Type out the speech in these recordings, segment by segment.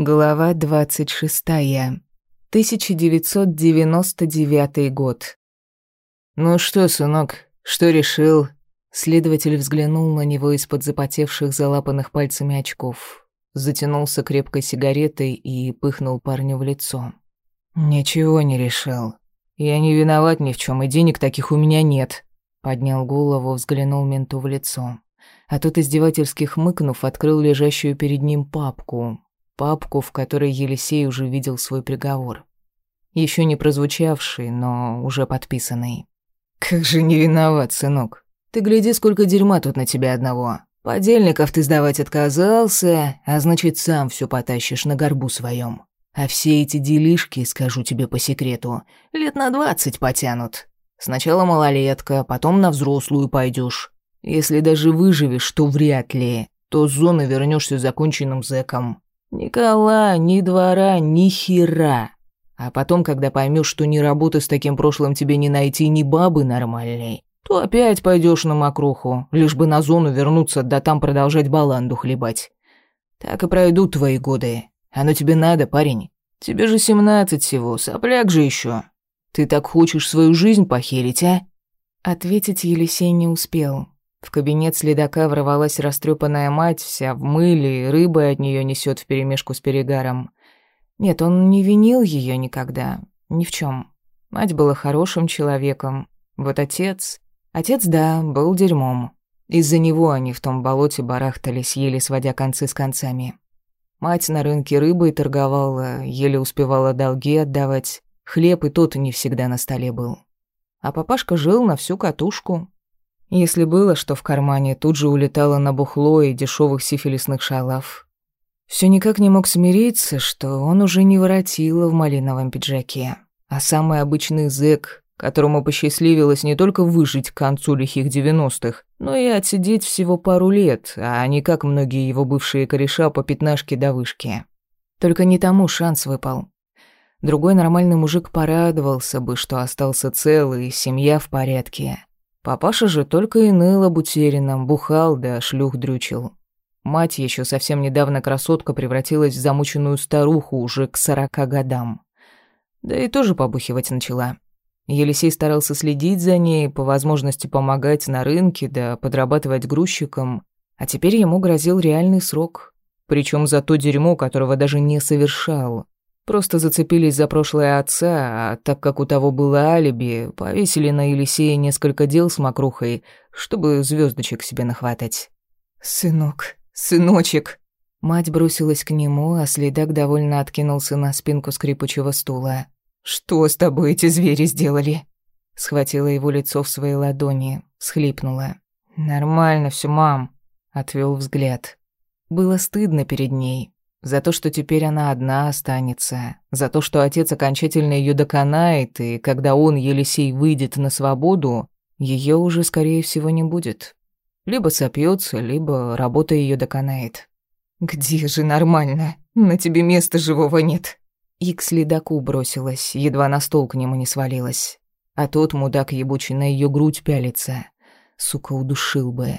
Глава 26. 1999 год. «Ну что, сынок, что решил?» Следователь взглянул на него из-под запотевших залапанных пальцами очков, затянулся крепкой сигаретой и пыхнул парню в лицо. «Ничего не решил. Я не виноват ни в чем, и денег таких у меня нет», — поднял голову, взглянул менту в лицо. А тот, издевательски хмыкнув, открыл лежащую перед ним папку, папку, в которой Елисей уже видел свой приговор. Еще не прозвучавший, но уже подписанный. «Как же не виноват, сынок. Ты гляди, сколько дерьма тут на тебя одного. Подельников ты сдавать отказался, а значит, сам все потащишь на горбу своем. А все эти делишки, скажу тебе по секрету, лет на двадцать потянут. Сначала малолетка, потом на взрослую пойдешь. Если даже выживешь, то вряд ли. То с зоны вернешься законченным зэком. Ни кола, ни двора, ни хера. А потом, когда поймешь, что ни работы с таким прошлым тебе не найти, ни бабы нормальной, то опять пойдешь на мокруху, лишь бы на зону вернуться, да там продолжать баланду хлебать. Так и пройдут твои годы. Оно тебе надо, парень. Тебе же семнадцать всего, сопляк же еще. Ты так хочешь свою жизнь похерить, а?» Ответить Елисей не успел. В кабинет следака ворвалась растрепанная мать, вся в мыле, рыбой от нее несет вперемешку с перегаром. Нет, он не винил ее никогда, ни в чем. Мать была хорошим человеком. Вот отец... Отец, да, был дерьмом. Из-за него они в том болоте барахтались, еле сводя концы с концами. Мать на рынке рыбой торговала, еле успевала долги отдавать. Хлеб и тот не всегда на столе был. А папашка жил на всю катушку, если было что в кармане, тут же улетало на бухло и дешевых сифилисных шалав. Все никак не мог смириться, что он уже не воротило в малиновом пиджаке, а самый обычный зэк, которому посчастливилось не только выжить к концу лихих девяностых, но и отсидеть всего пару лет, а не как многие его бывшие кореша по пятнашке до вышки. Только не тому шанс выпал. Другой нормальный мужик порадовался бы, что остался целый, семья в порядке. Папаша же только и ныл об утерянном, бухал да шлюх дрючил. Мать еще совсем недавно красотка превратилась в замученную старуху уже к сорока годам. Да и тоже побухивать начала. Елисей старался следить за ней, по возможности помогать на рынке, да подрабатывать грузчиком, а теперь ему грозил реальный срок, причем за то дерьмо, которого даже не совершал. Просто зацепились за прошлое отца, а так как у того было алиби, повесили на Елисея несколько дел с мокрухой, чтобы звездочек себе нахватать. «Сынок, сыночек!» Мать бросилась к нему, а следак довольно откинулся на спинку скрипучего стула. «Что с тобой эти звери сделали?» Схватила его лицо в свои ладони, схлипнула. «Нормально все, мам», — отвел взгляд. Было стыдно перед ней, за то, что теперь она одна останется. За то, что отец окончательно ее доконает, и когда он, Елисей, выйдет на свободу, ее уже, скорее всего, не будет. Либо сопьется, либо работа ее доконает. «Где же нормально? На тебе места живого нет». И к следаку бросилась, едва на стол к нему не свалилась. А тот мудак ебучий на ее грудь пялится. Сука, удушил бы.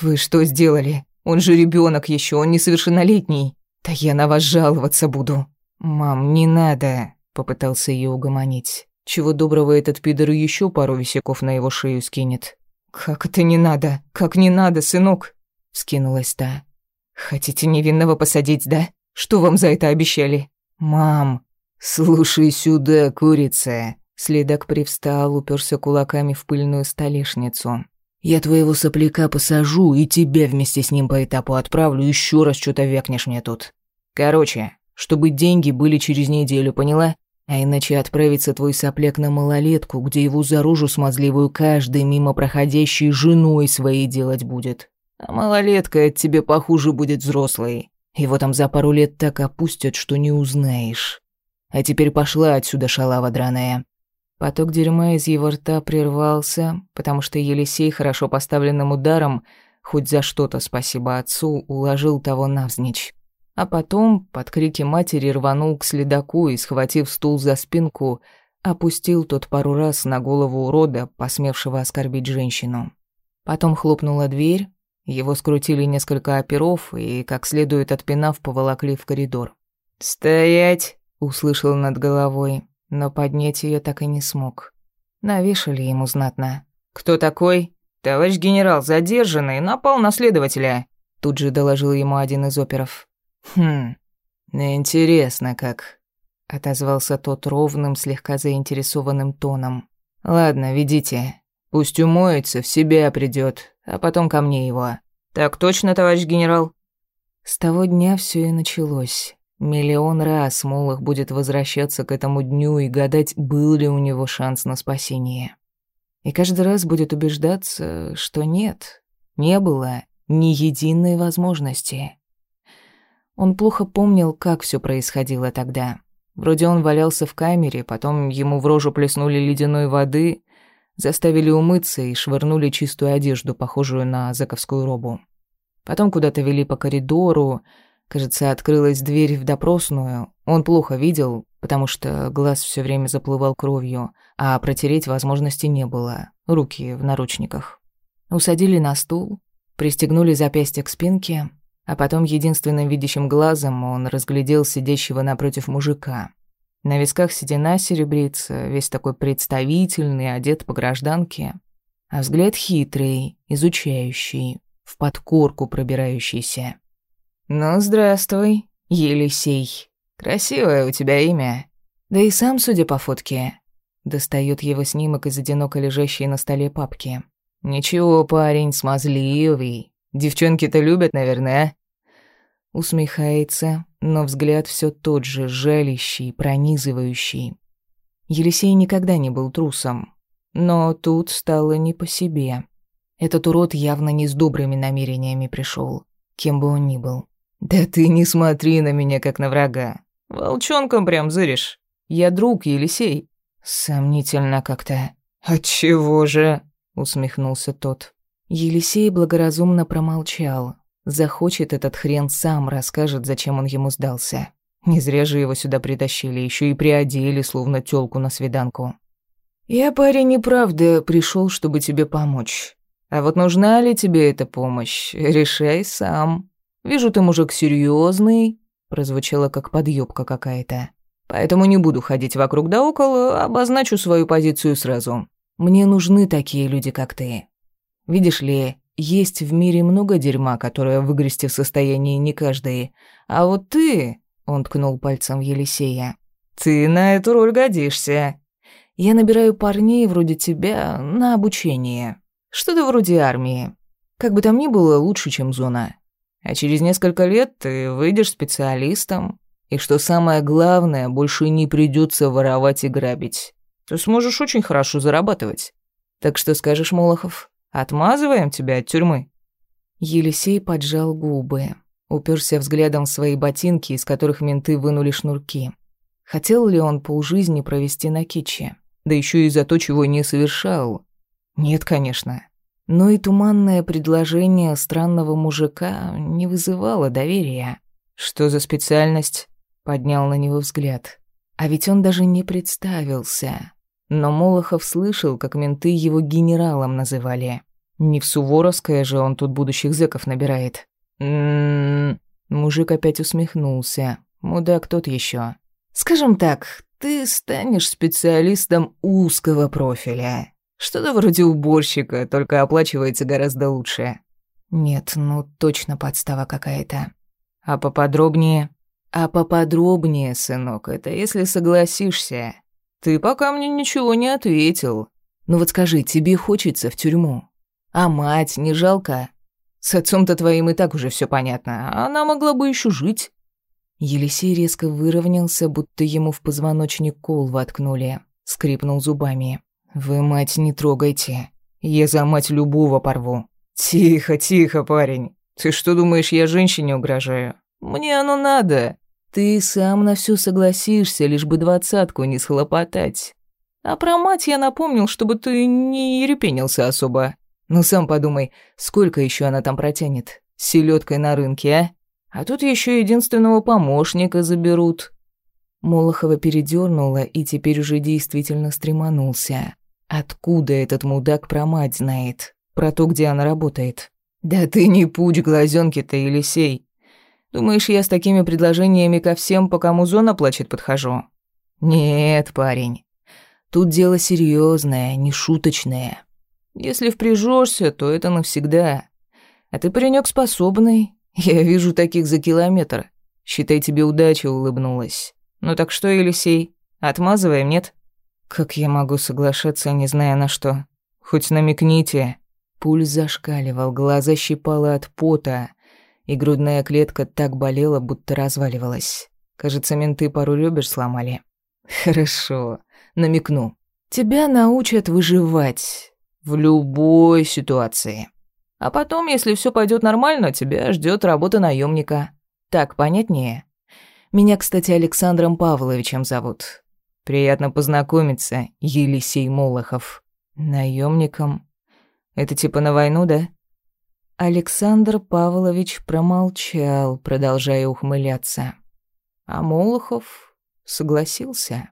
«Вы что сделали? Он же ребенок еще, он несовершеннолетний». «Да я на вас жаловаться буду». «Мам, не надо», — попытался ее угомонить. Чего доброго этот пидор еще пару висяков на его шею скинет. «Как это не надо? Как не надо, сынок?» — вскинулась та. «Хотите невинного посадить, да? Что вам за это обещали?» «Мам, слушай сюда, курица!» Следак привстал, уперся кулаками в пыльную столешницу. Я твоего сопляка посажу и тебя вместе с ним по этапу отправлю, еще раз что-то вякнешь мне тут. Короче, чтобы деньги были через неделю, поняла? А иначе отправится твой сопляк на малолетку, где его за рожу смазливую каждый мимо проходящей женой своей делать будет. А малолетка от тебе похуже будет взрослой. Его там за пару лет так опустят, что не узнаешь. А теперь пошла отсюда, шалава драная. Поток дерьма из его рта прервался, потому что Елисей хорошо поставленным ударом, хоть за что-то спасибо отцу, уложил того навзничь. А потом, под крики матери, рванул к следаку и, схватив стул за спинку, опустил тот пару раз на голову урода, посмевшего оскорбить женщину. Потом хлопнула дверь, его скрутили несколько оперов и, как следует отпинав, поволокли в коридор. «Стоять!» — услышал над головой, но поднять ее так и не смог. Навешали ему знатно. «Кто такой?» «Товарищ генерал, задержанный, напал на следователя», — тут же доложил ему один из оперов. «Хм, интересно как», — отозвался тот ровным, слегка заинтересованным тоном. «Ладно, ведите. Пусть умоется, в себя придет, а потом ко мне его». «Так точно, товарищ генерал?» С того дня все и началось. Миллион раз Молох будет возвращаться к этому дню и гадать, был ли у него шанс на спасение. И каждый раз будет убеждаться, что нет, не было ни единой возможности. Он плохо помнил, как все происходило тогда. Вроде он валялся в камере, потом ему в рожу плеснули ледяной воды, заставили умыться и швырнули чистую одежду, похожую на зэковскую робу. Потом куда-то вели по коридору, Кажется, открылась дверь в допросную. Он плохо видел, потому что глаз все время заплывал кровью, а протереть возможности не было. Руки в наручниках. Усадили на стул, пристегнули запястье к спинке, а потом единственным видящим глазом он разглядел сидящего напротив мужика. На висках седина серебрится, весь такой представительный, одет по гражданке, а взгляд хитрый, изучающий, в подкорку пробирающийся. «Ну, здравствуй, Елисей. Красивое у тебя имя. Да и сам, судя по фотке». Достает его снимок из одиноко лежащей на столе папки. «Ничего, парень, смазливый. Девчонки-то любят, наверное, Усмехается, но взгляд все тот же, жалящий, пронизывающий. Елисей никогда не был трусом. Но тут стало не по себе. Этот урод явно не с добрыми намерениями пришел, кем бы он ни был. «Да ты не смотри на меня, как на врага. Волчонком прям зыришь. Я друг Елисей». «Сомнительно как-то». «Отчего же?» — усмехнулся тот. Елисей благоразумно промолчал. Захочет этот хрен сам расскажет, зачем он ему сдался. Не зря же его сюда притащили, еще и приодели, словно тёлку на свиданку. «Я, парень, неправда пришел, чтобы тебе помочь. А вот нужна ли тебе эта помощь, решай сам». Вижу, ты мужик серьезный, прозвучало как подъёбка какая-то. Поэтому не буду ходить вокруг да около, обозначу свою позицию сразу. Мне нужны такие люди, как ты. Видишь ли, есть в мире много дерьма, которое выгрести в состоянии не каждый. А вот ты, он ткнул пальцем в Елисея, ты на эту роль годишься. Я набираю парней вроде тебя на обучение. Что-то вроде армии. Как бы там ни было, лучше, чем зона. А через несколько лет ты выйдешь специалистом, и что самое главное, больше не придется воровать и грабить. Ты сможешь очень хорошо зарабатывать. Так что скажешь, Молохов, отмазываем тебя от тюрьмы?» Елисей поджал губы, уперся взглядом в свои ботинки, из которых менты вынули шнурки. Хотел ли он полжизни провести на киче? Да еще и за то, чего не совершал. Нет, конечно. Но и туманное предложение странного мужика не вызывало доверия. «Что за специальность?» — поднял на него взгляд. А ведь он даже не представился. Но Молохов слышал, как менты его генералом называли. Не в Суворовское же он тут будущих зэков набирает. «М-м-м...» Мужик опять усмехнулся. Мудак тот еще. «Скажем так, ты станешь специалистом узкого профиля. Что-то вроде уборщика, только оплачивается гораздо лучше. Нет, ну точно подстава какая-то. А поподробнее? А поподробнее, сынок, это если согласишься. Ты пока мне ничего не ответил. Ну вот скажи, тебе хочется в тюрьму? А мать не жалко? С отцом-то твоим и так уже все понятно. А она могла бы еще жить. Елисей резко выровнялся, будто ему в позвоночник кол воткнули. Скрипнул зубами. «Вы, мать, не трогайте. Я за мать любого порву». «Тихо, тихо, парень. Ты что думаешь, я женщине угрожаю? Мне оно надо. Ты сам на все согласишься, лишь бы двадцатку не схлопотать. А про мать я напомнил, чтобы ты не ерепенился особо. Ну сам подумай, сколько еще она там протянет? Селедкой на рынке, а? А тут еще единственного помощника заберут». Молохова передернула и теперь уже действительно стреманулся. Откуда этот мудак про мать знает? Про то, где она работает? Да ты не путь глазенки-то, Елисей. Думаешь, я с такими предложениями ко всем, по кому зона плачет, подхожу? Нет, парень. Тут дело серьезное, не шуточное. Если впряжешься, то это навсегда. А ты паренек способный. Я вижу таких за километр. Считай, тебе удача улыбнулась. Ну так что, Елисей, отмазываем, нет? Как я могу соглашаться, не зная на что? Хоть намекните. Пульс зашкаливал, глаза щипало от пота, и грудная клетка так болела, будто разваливалась. Кажется, менты пару ребер сломали. Хорошо, намекну. Тебя научат выживать в любой ситуации. А потом, если все пойдет нормально, тебя ждет работа наемника. Так понятнее? Меня, кстати, Александром Павловичем зовут. Приятно познакомиться, Елисей Молохов. Наемником. Это типа на войну, да? Александр Павлович промолчал, продолжая ухмыляться. А Молохов согласился.